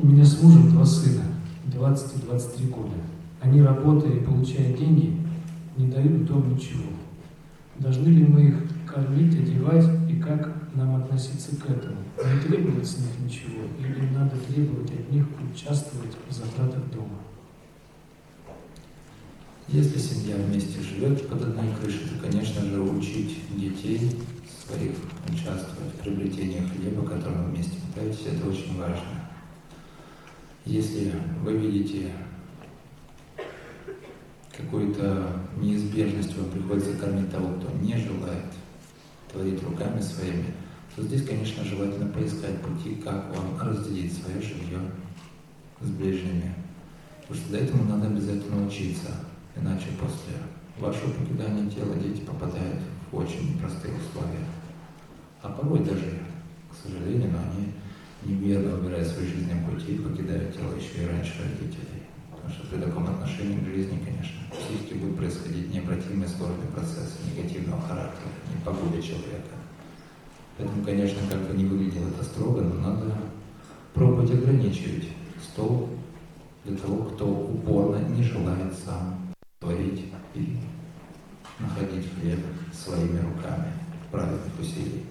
У меня с мужем два сына, 20 и 23 года. Они, работая и получая деньги, не дают дом ничего. Должны ли мы их кормить, одевать и как нам относиться к этому? Не требовать с них ничего или надо требовать от них участвовать в затратах дома? Если семья вместе живет под одной крышей, то, конечно же, учить детей своих участвовать в приобретении хлеба, который вы вместе питаетесь, это очень важно. Если вы видите какую-то неизбежность, вам приходится кормить того, кто не желает творить руками своими, то здесь, конечно, желательно поискать пути, как вам разделить свое жилье с ближними. Потому что для этого надо обязательно учиться. Иначе после вашего покидания тела дети попадают в очень непростые условия. А порой даже, к сожалению, но они неверно выбирают свои жизненные пути и покидают тело еще и раньше родителей. Потому что отношении к жизни, конечно, в психике будут происходить необратимые сложные процессы негативного характера, не погубя человека. Поэтому, конечно, как бы не выглядело это строго, но надо пробовать ограничивать стол для того, кто упорно не желает сам творить и находить хлеб своими руками праведных усилий.